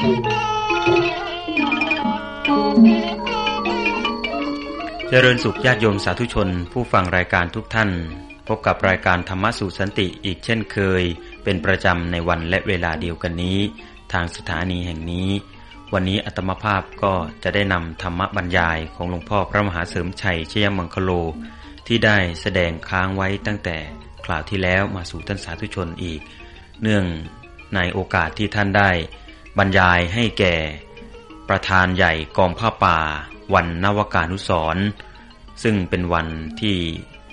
เจริญสุขญาติโยมสาธุชน ผู้ฟังรายการทุกท่าน พบกับรายการธรรมสู่สันติอีกเช่นเคย เป็นประจำในวันและเวลาเดียวกันนี้ ทางสถานีแห่งนี้ วันนี้อัตมภาพก็จะได้นำธรรมบรรยายของหลวงพ่อพระมหาเสริมชัยเชยมังคโล ที่ได้แสดงค้างไว้ตั้งแต่คราวที่แล้วมาสู่ท่านสาธุชนอีก เนื่องในโอกาสที่ท่านได้ บรรยายให้แก่ ประธานใหญ่กองผ้าป่า วันนวกานุสรซึ่งเป็นวันที่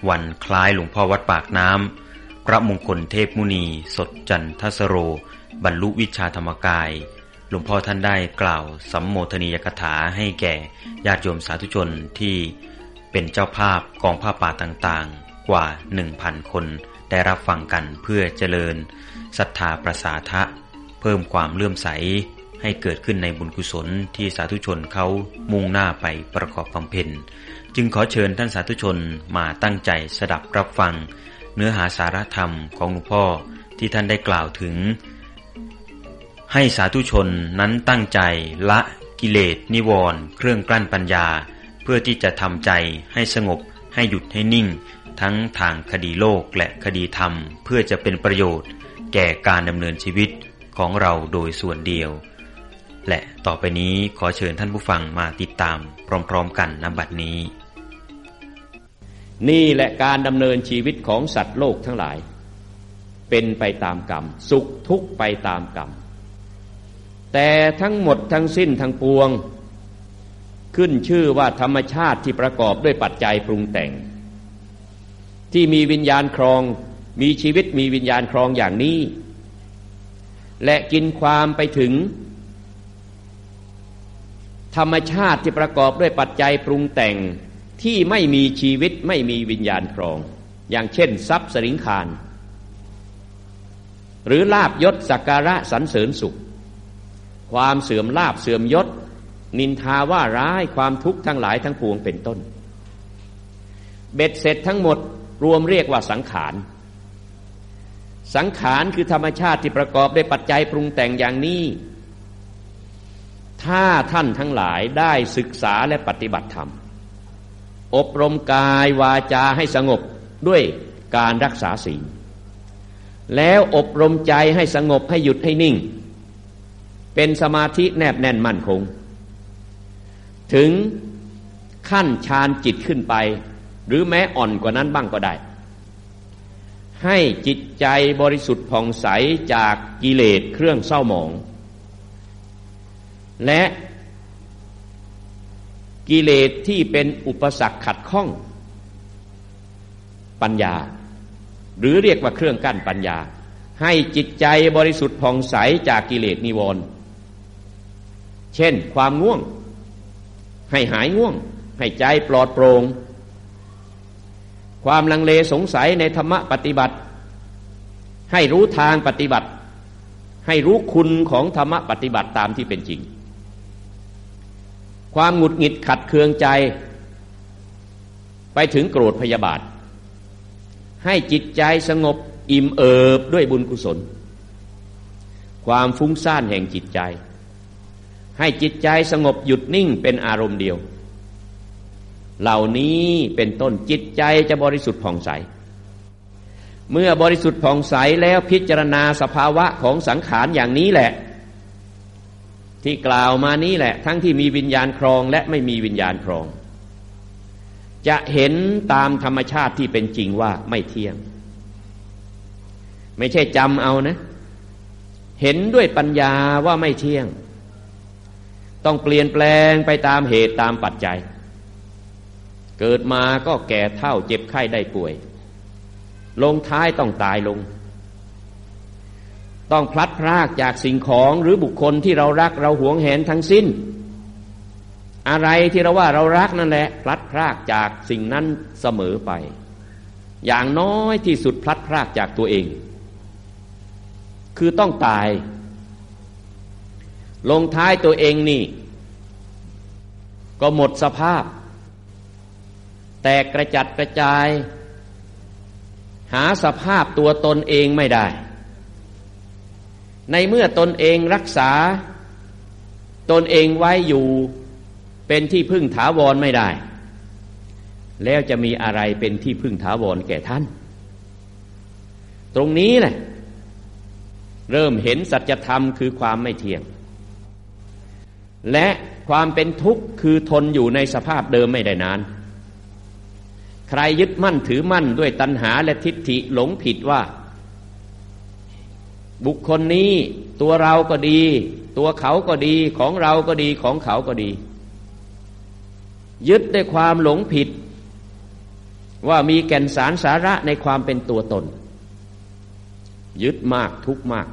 วันคล้ายหลวงพ่อวัดปากน้ำพระมงคลเทพมุนี สดจันทสโร บรรลุวิชาธรรมกาย หลวงพ่อท่านได้กล่าวสัมโมทนียกถาให้แก่ญาติโยมสาธุชนที่เป็นเจ้าภาพกองผ้าป่าต่างๆ กว่าหนึ่งพันคนได้รับฟังกันเพื่อเจริญศรัทธาประสาทะ เพิ่มความเลื่อมใสให้เกิดขึ้นในบุญกุศลที่สาธุชนเขามุ่งหน้าไปประกอบบำเพ็ญ จึงขอเชิญท่านสาธุชนมาตั้งใจสดับรับฟัง เนื้อหาสาระธรรมของหลวงพ่อที่ท่านได้กล่าวถึง ให้สาธุชนนั้นตั้งใจละกิเลสนิวรณ์เครื่องกลั้นปัญญา เพื่อที่จะทำใจให้สงบให้หยุดให้นิ่ง ทั้งทางคดีโลกและคดีธรรม เพื่อจะเป็นประโยชน์ แก่การดำเนินชีวิต ของเราโดยส่วนเดียว และต่อไปนี้ขอเชิญท่านผู้ฟังมาติดตามพร้อมๆกันนบัดนี้ นี่แหละการดำเนินชีวิตของสัตว์โลกทั้งหลาย เป็นไปตามกรรม สุขทุกข์ไปตามกรรม แต่ทั้งหมดทั้งสิ้นทั้งปวง ขึ้นชื่อว่าธรรมชาติที่ประกอบด้วยปัจจัยปรุงแต่ง ที่มีวิญญาณครองมีชีวิตมีวิญญาณครองอย่างนี้ และกินความไปถึง ธรรมชาติที่ประกอบด้วยปัจจัยปรุงแต่งที่ไม่มีชีวิตไม่มีวิญญาณครอง อย่างเช่น ทรัพย์สริงคาร หรือลาบยศสักการะสรรเสริญสุข ความเสื่อมลาบเสื่อมยศ นินทาว่าร้ายความทุกข์ทั้งหลายทั้งปวงเป็นต้น เบ็ดเสร็จทั้งหมดรวมเรียกว่าสังขาร สังขารคือธรรมชาติที่ประกอบด้วยปัจจัยปรุงแต่งอย่างนี้ ถ้าท่านทั้งหลายได้ศึกษาและปฏิบัติธรรม อบรมกายวาจาให้สงบด้วยการรักษาศีล แล้วอบรมใจให้สงบให้หยุดให้นิ่ง เป็นสมาธิแนบแน่นมั่นคง ถึงขั้นฌานจิตขึ้นไป หรือแม้อ่อนกว่านั้นบ้างก็ได้ ให้จิตใจบริสุทธิ์ผ่องใสจากกิเลสเครื่องเศร้าหมอง และกิเลสที่เป็นอุปสรรคขัดข้อง ปัญญา หรือเรียกว่าเครื่องกั้นปัญญา ให้จิตใจบริสุทธิ์ผ่องใสจากกิเลสนิวรณ์เช่นความง่วง ให้หายง่วง ให้ใจปลอดโปรง่ง ความลังเลสงสัยในธรรมะปฏิบัติ ให้รู้ทางปฏิบัติ ให้รู้คุณของธรรมะปฏิบัติตามที่เป็นจริง ความหงุดหงิดขัดเคืองใจ ไปถึงโกรธพยาบาท ให้จิตใจสงบอิ่มเอิบด้วยบุญกุศล ความฟุ้งซ่านแห่งจิตใจ ให้จิตใจสงบหยุดนิ่งเป็นอารมณ์เดียว เหล่านี้เป็นต้นจิตใจจะบริสุทธิ์ผ่องใส เมื่อบริสุทธิ์ผ่องใสแล้วพิจารณาสภาวะของสังขารอย่างนี้แหละ ที่กล่าวมานี้แหละ ทั้งที่มีวิญญาณครองและไม่มีวิญญาณครอง จะเห็นตามธรรมชาติที่เป็นจริงว่าไม่เที่ยง ไม่ใช่จำเอานะ เห็นด้วยปัญญาว่าไม่เที่ยง ต้องเปลี่ยนแปลงไปตามเหตุตามปัจจัย เกิดมาก็แก่เท่าเจ็บไข้ได้ป่วย ลงท้ายต้องตายลง ต้องพลัดพรากจากสิ่งของหรือบุคคลที่เรารักเราหวงแหนทั้งสิ้น อะไรที่เราว่าเรารักนั่นแหละ พลัดพรากจากสิ่งนั้นเสมอไป อย่างน้อยที่สุดพลัดพรากจากตัวเอง คือต้องตาย ลงท้ายตัวเองนี่ ก็หมดสภาพ แตกกระจัดกระจาย หาสภาพตัวตนเองไม่ได้ ในเมื่อตนเองรักษา ตนเองไว้อยู่เป็นที่พึ่งถาวรไม่ได้ แล้วจะมีอะไรเป็นที่พึ่งถาวรแก่ท่าน ตรงนี้แหละเริ่มเห็นสัจธรรมคือความไม่เที่ยง และความเป็นทุกข์คือทนอยู่ในสภาพเดิมไม่ได้นาน ใครยึดมั่นถือมั่นด้วยตัณหาและทิฏฐิหลงผิดว่า บุคคลนี้ตัวเราก็ดี ตัวเขาก็ดีของเราก็ดีของเขาก็ดี ยึดด้วยความหลงผิด ว่ามีแก่นสารสาระในความเป็นตัวตน ยึดมากทุกมาก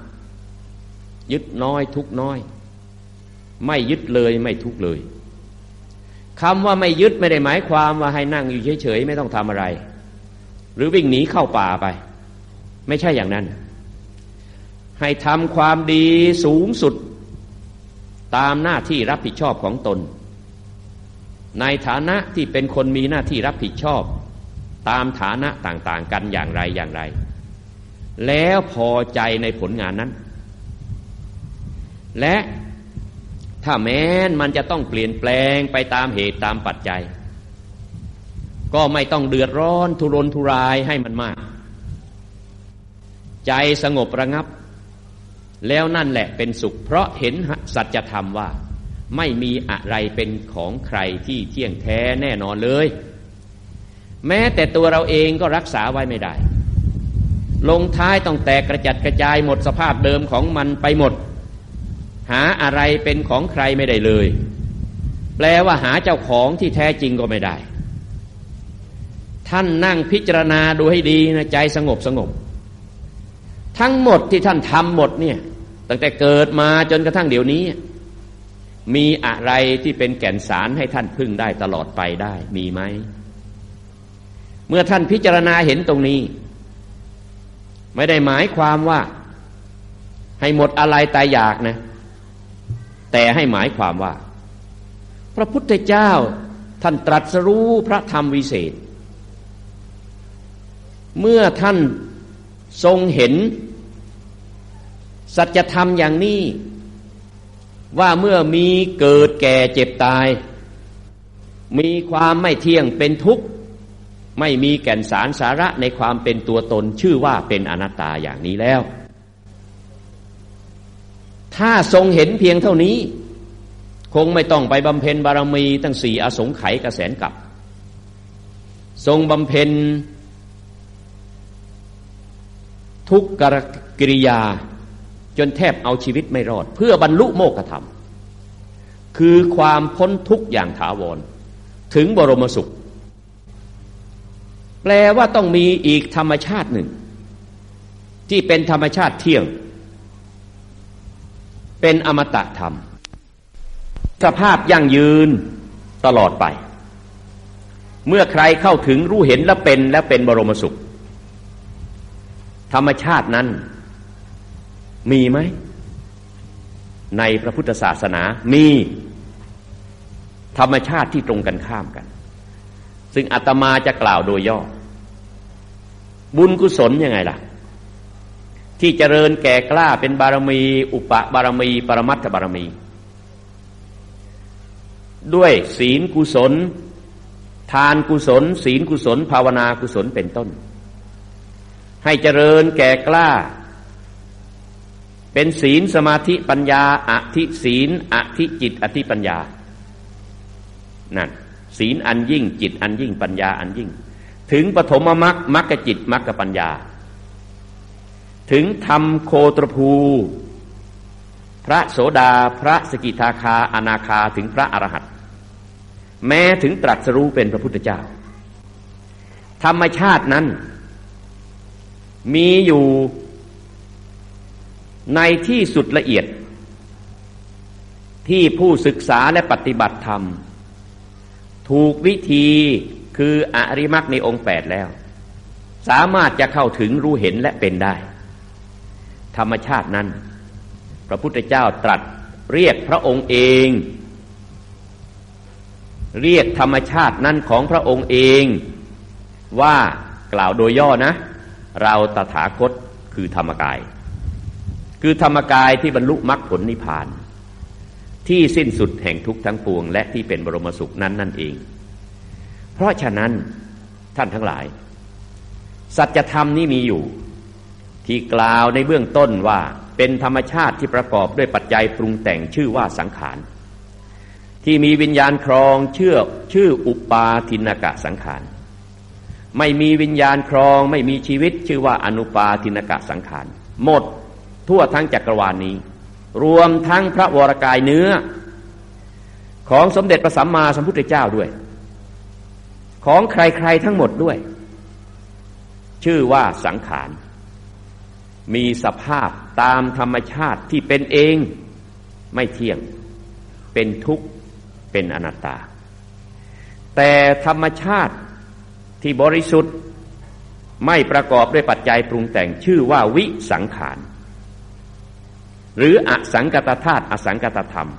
ยึดน้อยทุกน้อย ไม่ยึดเลยไม่ทุกเลย คำว่าไม่ยึดไม่ได้หมายความว่าให้นั่งอยู่เฉยๆไม่ต้องทำอะไร หรือวิ่งหนีเข้าป่าไป ไม่ใช่อย่างนั้น ให้ทำความดีสูงสุดตามหน้าที่รับผิดชอบของตน ในฐานะที่เป็นคนมีหน้าที่รับผิดชอบ ตามฐานะต่างๆ กันอย่างไรอย่างไร แล้วพอใจในผลงานนั้น และ ถ้าแม้นมันจะต้องเปลี่ยนแปลงไปตามเหตุตามปัจจัย ก็ไม่ต้องเดือดร้อนทุรนทุรายให้มันมาก ใจสงบระงับ แล้วนั่นแหละเป็นสุข เพราะเห็นสัจธรรมว่า ไม่มีอะไรเป็นของใครที่เที่ยงแท้แน่นอนเลย แม้แต่ตัวเราเองก็รักษาไว้ไม่ได้ ลงท้ายต้องแตกกระจัดกระจายหมดสภาพเดิมของมันไปหมด หาอะไรเป็นของใครไม่ได้เลย แปลว่าหาเจ้าของที่แท้จริงก็ไม่ได้ ท่านนั่งพิจารณาดูให้ดีนะใจสงบสงบ ทั้งหมดที่ท่านทำหมดเนี่ย ตั้งแต่เกิดมาจนกระทั่งเดี๋ยวนี้ มีอะไรที่เป็นแก่นสารให้ท่านพึ่งได้ตลอดไปได้มีไหม เมื่อท่านพิจารณาเห็นตรงนี้ ไม่ได้หมายความว่า ให้หมดอะไรตายอยากนะ แต่ให้หมายความว่า พระพุทธเจ้าท่านตรัสรู้พระธรรมวิเศษ เมื่อท่านทรงเห็น สัจธรรมอย่างนี้ ว่าเมื่อมีเกิดแก่เจ็บตาย มีความไม่เที่ยงเป็นทุกข์ ไม่มีแก่นสารสาระในความเป็นตัวตนชื่อว่าเป็นอนัตตาอย่างนี้แล้ว ถ้าทรงเห็นเพียงเท่านี้ คงไม่ต้องไปบำเพ็ญบารมีตั้งสี่อสงไขยกระแสนกับ ทรงบำเพ็ญทุกกรกิริยาจนแทบเอาชีวิตไม่รอด เพื่อบรรลุโมกขธรรม คือความพ้นทุกอย่างถาวร ถึงบรมสุข แปลว่าต้องมีอีกธรรมชาติหนึ่ง ที่เป็นธรรมชาติเที่ยง เป็นอมตะธรรม สภาพยั่งยืนตลอดไป เมื่อใครเข้าถึงรู้เห็นและเป็นและเป็นบรมสุข ธรรมชาตินั้น มีไหม ในพระพุทธศาสนามี ธรรมชาติที่ตรงกันข้ามกัน ซึ่งอาตมาจะกล่าวโดยย่อ บุญกุศลยังไงล่ะ ที่เจริญแก่กล้าเป็นบารมี อุปบารมี ปรมัตถบารมี ด้วยศีลกุศล ทานกุศล ศีลกุศล ภาวนากุศลเป็นต้น ให้เจริญแก่กล้า เป็นศีลสมาธิปัญญาอธิศีลอธิจิต อธิปัญญานั่นศีลอันยิ่งจิตอันยิ่งปัญญาอันยิ่ง ถึงปฐมมรรคมรรคจิตมรรคปัญญา ถึงทำโคตรภู พระโสดาพระสกิทาคาอนาคาถึงพระอรหันต์แม้ถึงตรัสรู้เป็นพระพุทธเจ้า ธรรมชาตินั้น มีอยู่ในที่สุดละเอียด ที่ผู้ศึกษาและปฏิบัติธรรม ถูกวิธีคืออริมักในองค์แปดแล้ว สามารถจะเข้าถึงรู้เห็นและเป็นได้ ธรรมชาตินั้น พระพุทธเจ้าตรัสเรียกพระองค์เอง เรียกธรรมชาตินั้นของพระองค์เอง ว่ากล่าวโดยย่อนะ เราตถาคตคือธรรมกาย คือธรรมกายที่บรรลุมรรคผลนิพพาน ที่สิ้นสุดแห่งทุกทั้งปวง และที่เป็นบรมสุขนั้นนั่นเอง เพราะฉะนั้นท่านทั้งหลาย สัจธรรมนี้มีอยู่ ที่กล่าวในเบื้องต้นว่าเป็นธรรมชาติที่ประกอบด้วยปัจจัยปรุงแต่งชื่อว่าสังขาร ที่มีวิญญาณครองเชื่อชื่ออุปาทินกะสังขาร ไม่มีวิญญาณครองไม่มีชีวิตชื่อว่าอนุปาทินกะสังขาร หมดทั่วทั้งจักรวาลนนี้ รวมทั้งพระวรกายเนื้อ ของสมเด็จพระสัมมาสัมพุทธเจ้าด้วย ของใครๆทั้งหมดด้วย ชื่อว่าสังขาร มีสภาพตามธรรมชาติที่เป็นเอง ไม่เที่ยง เป็นทุกข์เป็นอนัตตา แต่ธรรมชาติที่บริสุทธิ์ไม่ประกอบด้วยปัจจัยปรุงแต่งชื่อว่าวิสังขาร หรืออสังกตธาตุอสังกตธรรม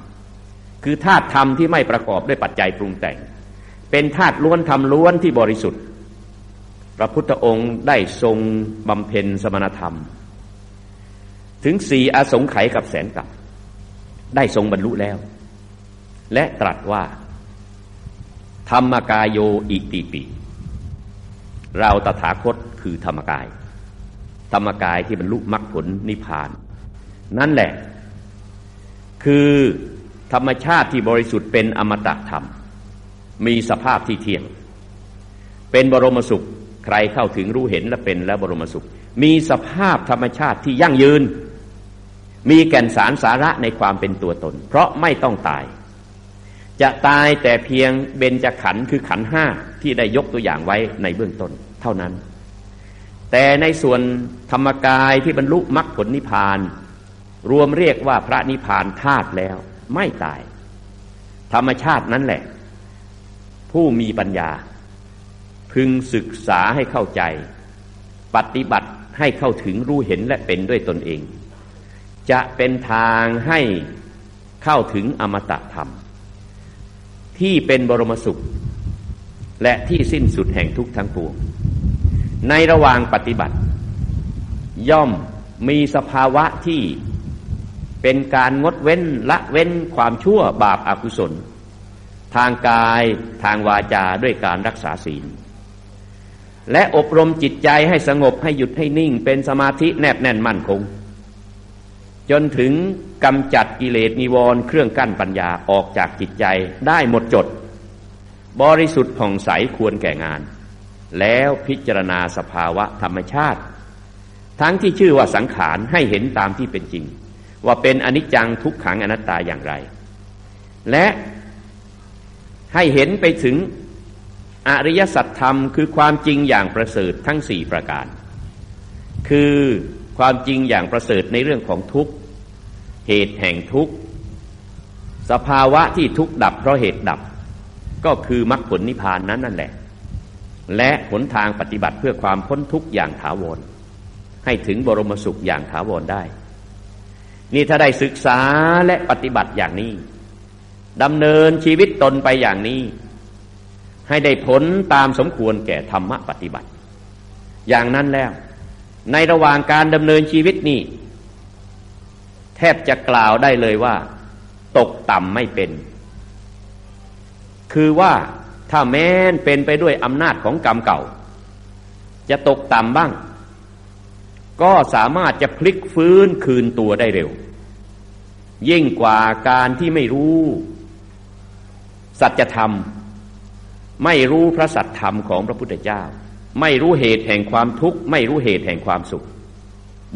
คือธาตุธรรมที่ไม่ประกอบด้วยปัจจัยปรุงแต่ง เป็นธาตุล้วนธรรมล้วนที่บริสุทธิ์ พระพุทธองค์ได้ทรงบำเพ็ญสมณธรรม ถึงสี่อสงไขยกับแสนกับ ได้ทรงบรรลุแล้ว และตรัสว่า ธรรมกายโยอิติปิ เราตถาคตคือธรรมกาย ธรรมกายที่บรรลุมรรคผลนิพพาน นั่นแหละ คือธรรมชาติที่บริสุทธิ์เป็นอมตะธรรม มีสภาพที่เที่ยง เป็นบรมสุข ใครเข้าถึงรู้เห็นและเป็นและบรมสุข มีสภาพธรรมชาติที่ยั่งยืน มีแก่นสารสาระในความเป็นตัวตน เพราะไม่ต้องตาย จะตายแต่เพียงเบญจขันธ์คือขันห้าที่ได้ยกตัวอย่างไว้ในเบื้องต้นเท่านั้น แต่ในส่วนธรรมกายที่บรรลุมรรคผลนิพพาน รวมเรียกว่าพระนิพพานธาตุแล้วไม่ตาย ธรรมชาตินั้นแหละ ผู้มีปัญญา พึงศึกษาให้เข้าใจ ปฏิบัติให้เข้าถึงรู้เห็นและเป็นด้วยตนเอง จะเป็นทางให้เข้าถึงอมตะธรรม ที่เป็นบรมสุข และที่สิ้นสุดแห่งทุกทั้งปวง ในระหว่างปฏิบัติ ย่อมมีสภาวะที่เป็นการงดเว้นละเว้นความชั่วบาปอากุศล ทางกายทางวาจาด้วยการรักษาศีล และอบรมจิตใจให้สงบให้หยุดให้นิ่ง เป็นสมาธิแนบแน่นมั่นคง จนถึงกำจัดกิเลสนิวรณ์เครื่องกั้นปัญญาออกจากจิตใจได้หมดจด บริสุทธิ์ผ่องใสควรแก่งาน แล้วพิจารณาสภาวะธรรมชาติ ทั้งที่ชื่อว่าสังขารให้เห็นตามที่เป็นจริง ว่าเป็นอนิจจังทุกขังอนัตตาอย่างไร และให้เห็นไปถึงอริยสัจธรรมคือความจริงอย่างประเสริฐทั้งสี่ประการ คือ ความจริงอย่างประเสริฐในเรื่องของทุกข์ เหตุแห่งทุกข์ สภาวะที่ทุกข์ดับเพราะเหตุดับ ก็คือมรรคผลนิพพานนั้นนั่นแหละ และหนทางปฏิบัติเพื่อความพ้นทุกข์อย่างถาวร ให้ถึงบรมสุขอย่างถาวรได้ นี่ถ้าได้ศึกษาและปฏิบัติอย่างนี้ดำเนินชีวิตตนไปอย่างนี้ ให้ได้ผลตามสมควรแก่ธรรมะปฏิบัติ อย่างนั้นแล้ว ในระหว่างการดำเนินชีวิตนี้แทบจะกล่าวได้เลยว่า ตกต่ำไม่เป็น คือว่าถ้าแม้นเป็นไปด้วยอำนาจของกรรมเก่า จะตกต่ำบ้าง ก็สามารถจะพลิกฟื้นคืนตัวได้เร็ว ยิ่งกว่าการที่ไม่รู้ สัจธรรม ไม่รู้พระสัจธรรมของพระพุทธเจ้า ไม่รู้เหตุแห่งความทุกข์ ไม่รู้เหตุแห่งความสุข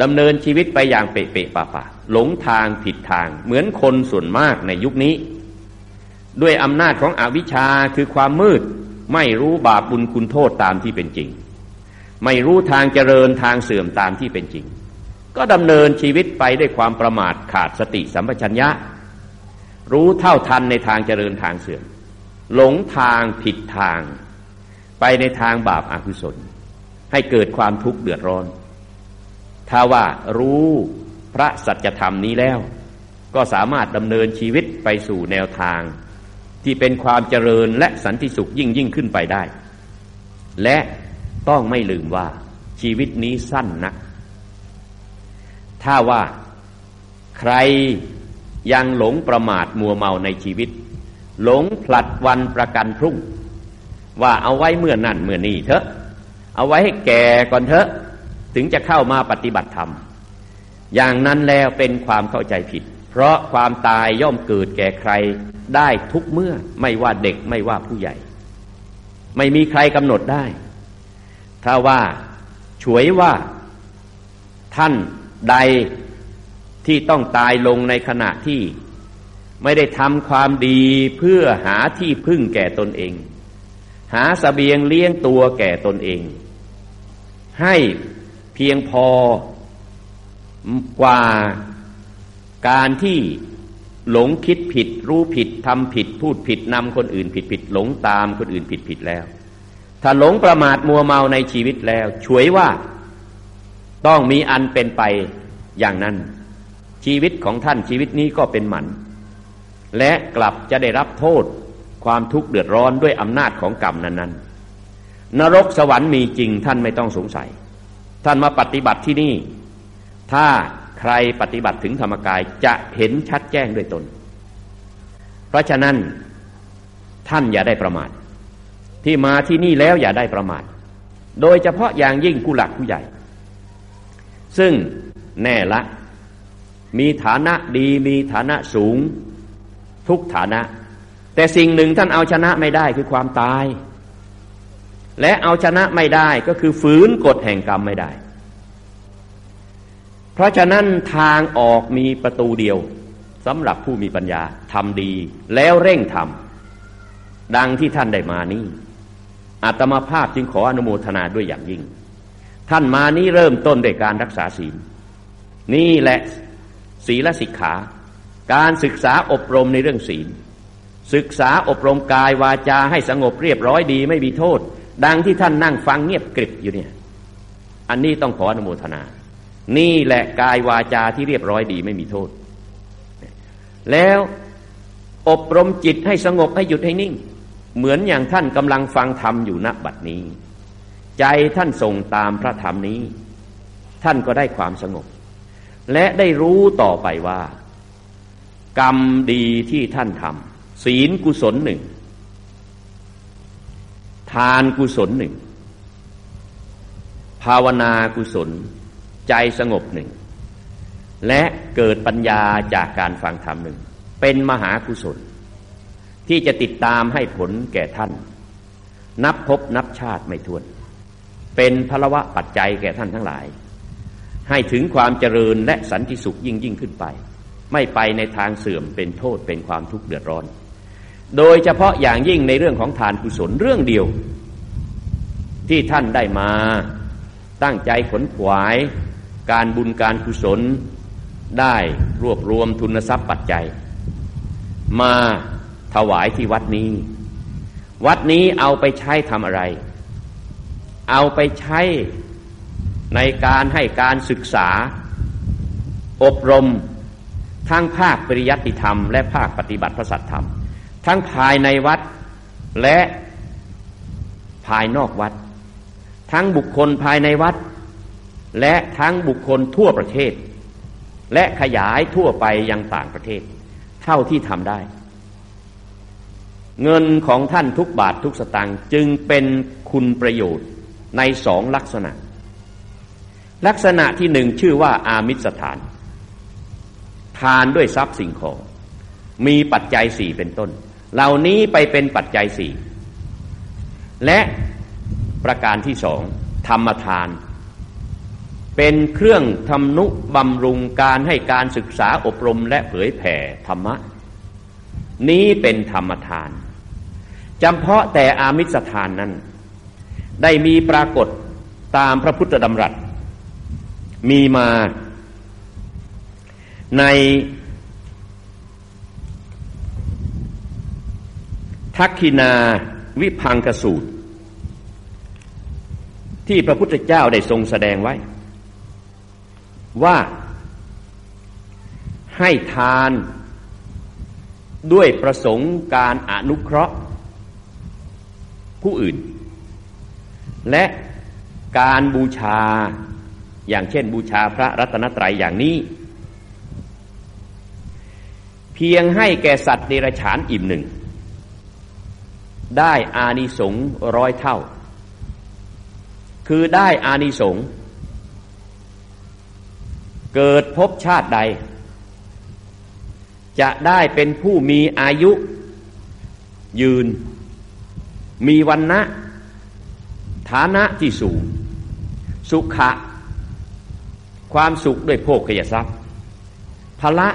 ดำเนินชีวิตไปอย่างเปะเปะปะปะหลงทางผิดทาง เหมือนคนส่วนมากในยุคนี้ ด้วยอำนาจของอวิชชาคือความมืด ไม่รู้บาปบุญคุณโทษตามที่เป็นจริง ไม่รู้ทางเจริญทางเสื่อมตามที่เป็นจริง ก็ดำเนินชีวิตไปด้วยความประมาทขาดสติสัมปชัญญะ รู้เท่าทันในทางเจริญทางเสื่อม หลงทางผิดทาง ไปในทางบาปอากุศล ให้เกิดความทุกข์เดือดร้อน ถ้าว่ารู้พระสัจธรรมนี้แล้ว ก็สามารถดำเนินชีวิตไปสู่แนวทาง ที่เป็นความเจริญและสันติสุขยิ่งยิ่งขึ้นไปได้ และต้องไม่ลืมว่าชีวิตนี้สั้นนัก ถ้าว่าใครยังหลงประมาทมัวเมาในชีวิต หลงผลัดวันประกันพรุ่ง ว่าเอาไว้เมื่อนั่นเมื่อนี่เถอะ เอาไว้ให้แก่ก่อนเถอะ ถึงจะเข้ามาปฏิบัติธรรม อย่างนั้นแล้วเป็นความเข้าใจผิด เพราะความตายย่อมเกิดแก่ใครได้ทุกเมื่อไม่ว่าเด็กไม่ว่าผู้ใหญ่ ไม่มีใครกำหนดได้ ถ้าว่าฉวยว่าท่านใดที่ต้องตายลงในขณะที่ไม่ได้ทำความดีเพื่อหาที่พึ่งแก่ตนเอง หาสเสบียงเลี้ยงตัวแก่ตนเอง ให้เพียงพอกว่าการที่หลงคิดผิด รู้ผิดทำผิด พูดผิดนำคนอื่นผิดผิดหลงตามคนอื่นผิดผิดแล้ว ถ้าหลงประมาทมัวเมาในชีวิตแล้วช่วยว่าต้องมีอันเป็นไปอย่างนั้น ชีวิตของท่านชีวิตนี้ก็เป็นหมัน และกลับจะได้รับโทษ ความทุกข์เดือดร้อนด้วยอำนาจของกรรมนั้นๆ นรกสวรรค์มีจริงท่านไม่ต้องสงสัย ท่านมาปฏิบัติที่นี่ ถ้าใครปฏิบัติถึงธรรมกายจะเห็นชัดแจ้งด้วยตน เพราะฉะนั้นท่านอย่าได้ประมาท ที่มาที่นี่แล้วอย่าได้ประมาท โดยเฉพาะอย่างยิ่งผู้หลักผู้ใหญ่ ซึ่งแน่ละ มีฐานะดีมีฐานะสูง ทุกฐานะ แต่สิ่งหนึ่งท่านเอาชนะไม่ได้คือความตาย และเอาชนะไม่ได้ก็คือฝืนกฎแห่งกรรมไม่ได้ เพราะฉะนั้นทางออกมีประตูเดียวสำหรับผู้มีปัญญาทำดีแล้วเร่งทำดังที่ท่านได้มานี้อาตมาภาพจึงขออนุโมทนาด้วยอย่างยิ่ง ท่านมานี้เริ่มต้นด้วยการรักษาศีล นี่แหละศีลสิกขา การศึกษาอบรมในเรื่องศีล ศึกษาอบรมกายวาจาให้สงบเรียบร้อยดีไม่มีโทษ ดังที่ท่านนั่งฟังเงียบกริบอยู่เนี่ย อันนี้ต้องขออนุโมทนา นี่แหละกายวาจาที่เรียบร้อยดีไม่มีโทษ แล้วอบรมจิตให้สงบให้หยุดให้นิ่ง เหมือนอย่างท่านกำลังฟังธรรมอยู่ณบัดนี้ ใจท่านส่งตามพระธรรมนี้ ท่านก็ได้ความสงบ และได้รู้ต่อไปว่า กรรมดีที่ท่านทำ ศีลกุศลหนึ่ง ทานกุศลหนึ่ง ภาวนากุศล ใจสงบหนึ่ง และเกิดปัญญาจากการฟังธรรมหนึ่ง เป็นมหากุศล ที่จะติดตามให้ผลแก่ท่าน นับพบนับชาติไม่ถ้วน เป็นพลวะปัจจัยแก่ท่านทั้งหลาย ให้ถึงความเจริญและสันติสุขยิ่งยิ่งขึ้นไปไม่ไปในทางเสื่อมเป็นโทษเป็นความทุกข์เดือดร้อน โดยเฉพาะอย่างยิ่งในเรื่องของทานกุศลเรื่องเดียว ที่ท่านได้มา ตั้งใจขนขวาย การบุญการกุศลได้รวบรวมทุนทรัพย์ปัจจัย มาถวายที่วัดนี้ วัดนี้เอาไปใช้ทำอะไร เอาไปใช้ในการให้การศึกษา อบรมทั้งภาคปริยัติธรรม และภาคปฏิบัติพระสัทธรรม ทั้งภายในวัดและภายนอกวัด ทั้งบุคคลภายในวัด และทั้งบุคคลทั่วประเทศ และขยายทั่วไปยังต่างประเทศ เท่าที่ทำได้ เงินของท่านทุกบาททุกสตางค์จึงเป็นคุณประโยชน์ในสองลักษณะ ลักษณะที่หนึ่งชื่อว่าอามิสถาน ทานด้วยทรัพย์สิ่งของ มีปัจจัยสี่เป็นต้น เหล่านี้ไปเป็นปัจจัยสี่และประการที่สองธรรมทาน เป็นเครื่องทำนุบำรุงการให้การศึกษาอบรมและเผยแผ่ธรรมะ นี้เป็นธรรมทานจำเพาะแต่อามิสทานนั้น ได้มีปรากฏตามพระพุทธดำรัส มีมาใน ทักขินาวิพังกสูตร ที่พระพุทธเจ้าได้ทรงแสดงไว้ ว่าให้ทานด้วยประสงค์การอนุเคราะห์ ผู้อื่น และการบูชาอย่างเช่นบูชาพระรัตนตรัยอย่างนี้ เพียงให้แก่สัตว์เดรัจฉานอิ่มหนึ่ง ได้อานิสงส์ร้อยเท่า คือได้อานิสงส์เกิดพบชาติใด จะได้เป็นผู้มีอายุ ยืน มีวันนะฐานะที่สูง สุขะ ความสุขด้วยโภคยทรัพย์พละ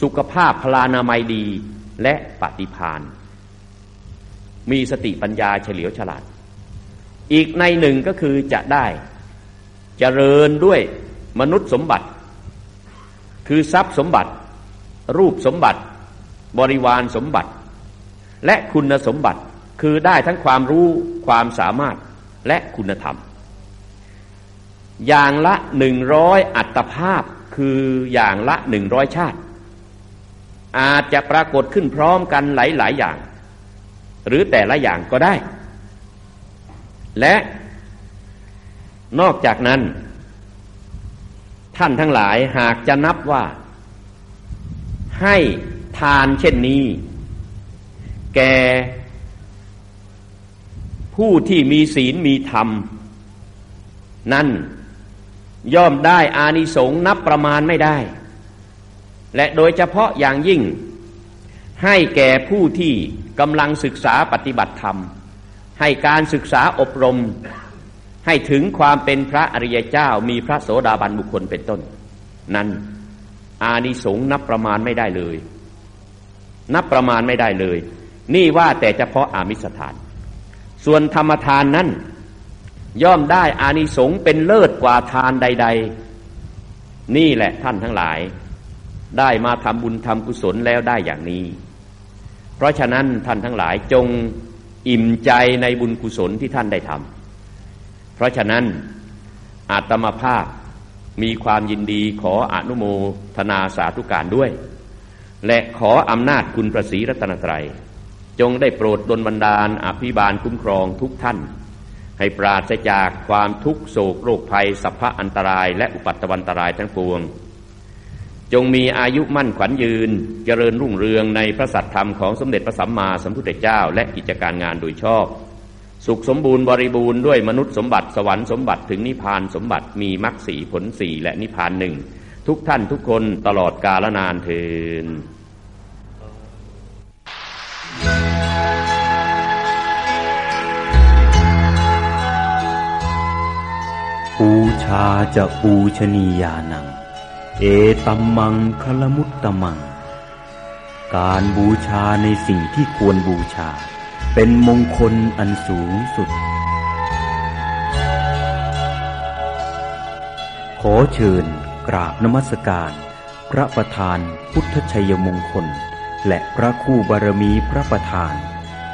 สุขภาพพลานามัยดีและปฏิพาน มีสติปัญญาเฉลียวฉลาด อีกในหนึ่งก็คือจะได้จเจริญด้วยมนุษย์สมบัติ คือทรัพย์สมบัติ รูปสมบัติ บริวารสมบัติ และคุณสมบัติคือได้ทั้งความรู้ความสามารถและคุณธรรม อย่างละหนึ่งร้อยอัตภาพคืออย่างละหนึ่งร้อยชาติ อาจจะปรากฏขึ้นพร้อมกันหลาย ๆ อย่าง หรือแต่ละอย่างก็ได้ และนอกจากนั้น ท่านทั้งหลายหากจะนับว่า ให้ทานเช่นนี้ แกผู้ที่มีศีลมีธรรม นั่นย่อมได้อานิสงส์นับประมาณไม่ได้ และโดยเฉพาะอย่างยิ่ง ให้แก่ผู้ที่ กำลังศึกษาปฏิบัติธรรม ให้การศึกษาอบรม ให้ถึงความเป็นพระอริยเจ้ามีพระโสดาบันบุคคลเป็นต้น นั้นอานิสงส์นับประมาณไม่ได้เลย นับประมาณไม่ได้เลย นี่ว่าแต่เฉพาะอามิสถาน ส่วนธรรมทานนั้น ย่อมได้อานิสงส์เป็นเลิศกว่าทานใด ๆ นี่แหละท่านทั้งหลาย ได้มาทำบุญทำกุศลแล้วได้อย่างนี้ เพราะฉะนั้นท่านทั้งหลายจงอิ่มใจในบุญกุศลที่ท่านได้ทำเพราะฉะนั้นอาตมาภาพมีความยินดีขออนุโมทนาสาธุการด้วย และขออำนาจคุณประสีรัตนตรัย จงได้โปรดดลบันดาลอภิบาลคุ้มครองทุกท่าน ให้ปราศจากความทุกโศกโรคภัยสัพพะอันตรายและอุปัตตวันตรายทั้งปวง จงมีอายุมั่นขวัญยืน เจริญรุ่งเรืองในพระสัตธรรมของสมเด็จพระสัมมาสัมพุทธเจ้า และกิจการงานโดยชอบ สุขสมบูรณ์บริบูรณ์ด้วยมนุษย์สมบัติสวรรค์สมบัติถึงนิพพานสมบัติมีมรรคสีผลสีและนิพพานหนึ่งทุกท่านทุกคนตลอดกาลนานเทินปูชาจะปูชนียานัง เอตัมมังคลมุตตมัง การบูชาในสิ่งที่ควรบูชา เป็นมงคลอันสูงสุด ขอเชิญกราบนมัสการ พระประธานพุทธชัยมงคล และพระคู่บารมีพระประธาน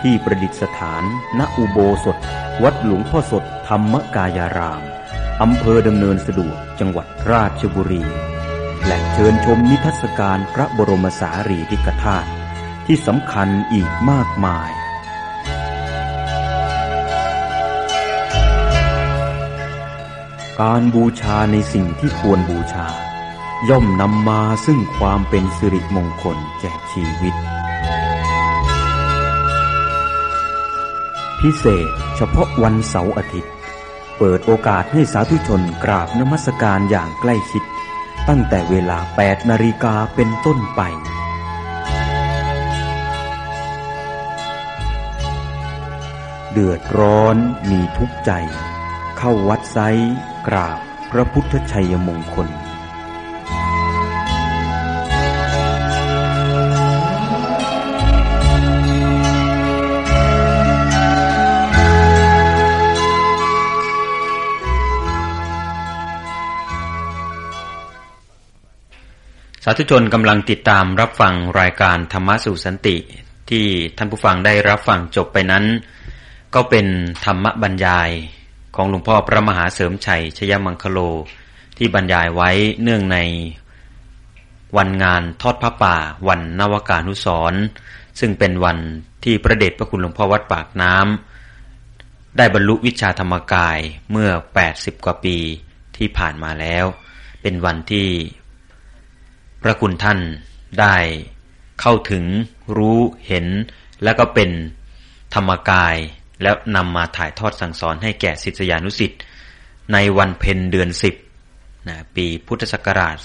ที่ประดิษฐาน ณอุโบสถ วัดหลวงพ่อสดธรรมกายารามอำเภอดำเนินสะดวกจังหวัดราชบุรี และเชิญชมนิทรรศการพระบรมสารีริกธาตุที่สำคัญอีกมากมาย การบูชาในสิ่งที่ควรบูชา ย่อมนำมาซึ่งความเป็นสิริมงคลแก่ชีวิต พิเศษเฉพาะวันเสาร์อาทิตย์ เปิดโอกาสให้สาธุชนกราบนมัสการอย่างใกล้ชิด ตั้งแต่เวลา 8 นาฬิกาเป็นต้นไป เดือดร้อนมีทุกใจ เข้าวัดไซกราบพระพุทธชัยมงคลาธุชนกำลังติดตามรับฟังรายการธรรมะสู่สันติ ที่ท่านผู้ฟังได้รับฟังจบไปนั้น ก็เป็นธรรมบรรยายของหลวงพ่อพระมหาเสริมชัยชยมังคโล ที่บรรยายไว้เนื่องในวันงานทอดพระป่า วันนวกานุสรซึ่งเป็นวันที่พระเดชพระคุณหลวงพ่อวัดปากน้ำได้บรรลุวิชาธรรมกายเมื่อ 80 กว่าปีที่ผ่านมาแล้ว เป็นวันที่ พระคุณท่านได้เข้าถึงรู้เห็น แล้วก็เป็นธรรมกาย แล้วนำมาถ่ายทอดสั่งสอนให้แก่ศิษยานุสิ์ในวันเพ็ญเดือนสิบนะปีพุทธศักราช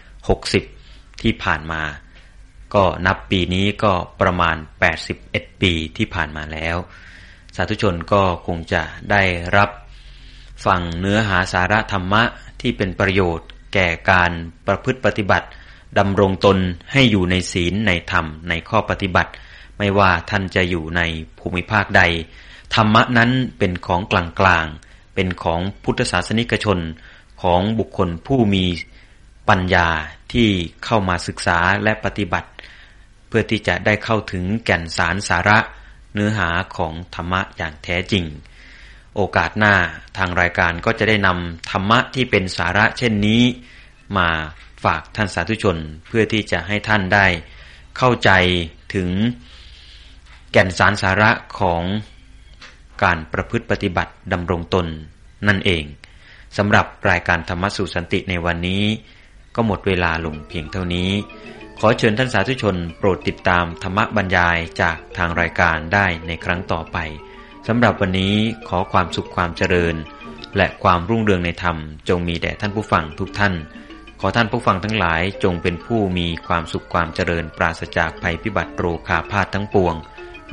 2460 ที่ผ่านมา ก็นับปีนี้ก็ประมาณ 81 ปีที่ผ่านมาแล้ว สาธุชนก็คงจะได้รับฟังเนื้อหาสาระธรรมะที่เป็นประโยชน์ แก่การประพฤติปฏิบัติดำรงตนให้อยู่ในศีลในธรรมในข้อปฏิบัติ ไม่ว่าท่านจะอยู่ในภูมิภาคใด ธรรมะนั้นเป็นของกลางๆ เป็นของพุทธศาสนิกชนของบุคคลผู้มีปัญญาที่เข้ามาศึกษาและปฏิบัติ เพื่อที่จะได้เข้าถึงแก่นสารสาระ เนื้อหาของธรรมะอย่างแท้จริง โอกาสหน้าทางรายการก็จะได้นำธรรมะที่เป็นสาระเช่นนี้ มาฝากท่านสาธุชนเพื่อที่จะให้ท่านได้ เข้าใจถึงแก่นสารสาระของการประพฤติปฏิบัติดำรงตนนั่นเองสำหรับรายการธรรมสู่สันติในวันนี้ ก็หมดเวลาลงเพียงเท่านี้ ขอเชิญท่านสาธุชน โปรดติดตามธรรมบรรยายจากทางรายการได้ในครั้งต่อไป สำหรับวันนี้ขอความสุขความเจริญ และความรุ่งเรืองในธรรม จงมีแด่ท่านผู้ฟังทุกท่าน ขอท่านผู้ฟังทั้งหลายจงเป็นผู้มีความสุขความเจริญ ปราศจากภัยพิบัติโรคาพาธทั้งปวง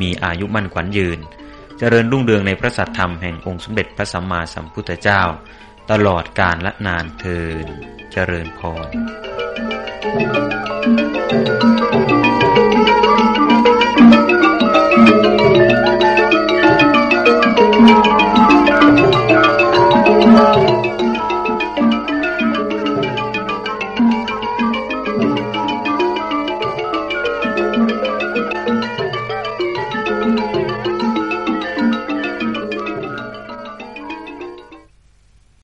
มีอายุมั่นขวัญยืน เจริญรุ่งเรืองในพระสัทธรรมแห่งองค์สมเด็จพระสัมมาสัมพุทธเจ้า ตลอดกาลและนานเทินเจริญพร